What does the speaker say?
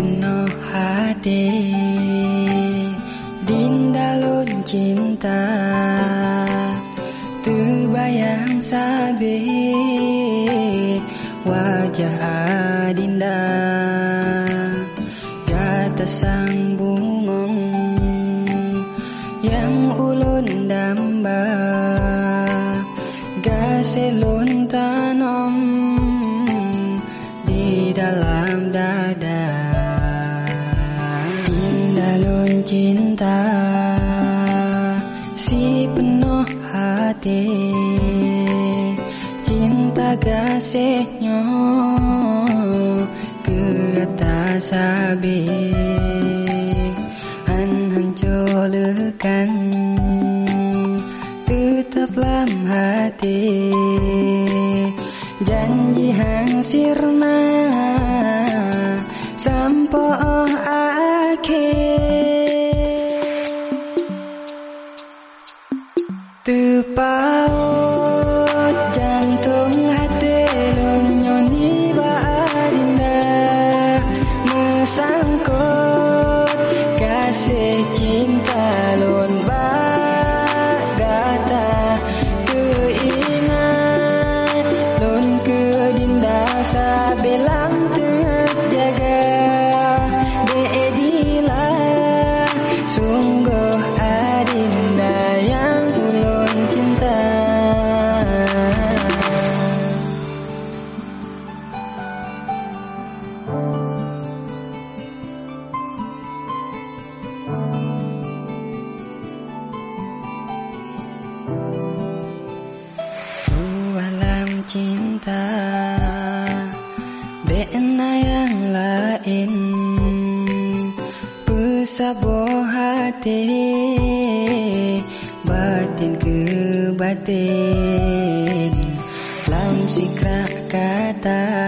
penuh hati. Dindalun cinta Terbayang sabi Wajah adinda. Gata sang bungong Yang ulun damba Gaselun hati Cinta kasihnya habis. Han hancurkan Tetap dalam hati. Janji hang sirna paut jantung hati Lunyoni baadinda Musangkut kasih cinta lun bagata Keingat lun ke dinda sabelang cinta Bena yang lain Pesabo hati Batin ke batin Lam sikra kata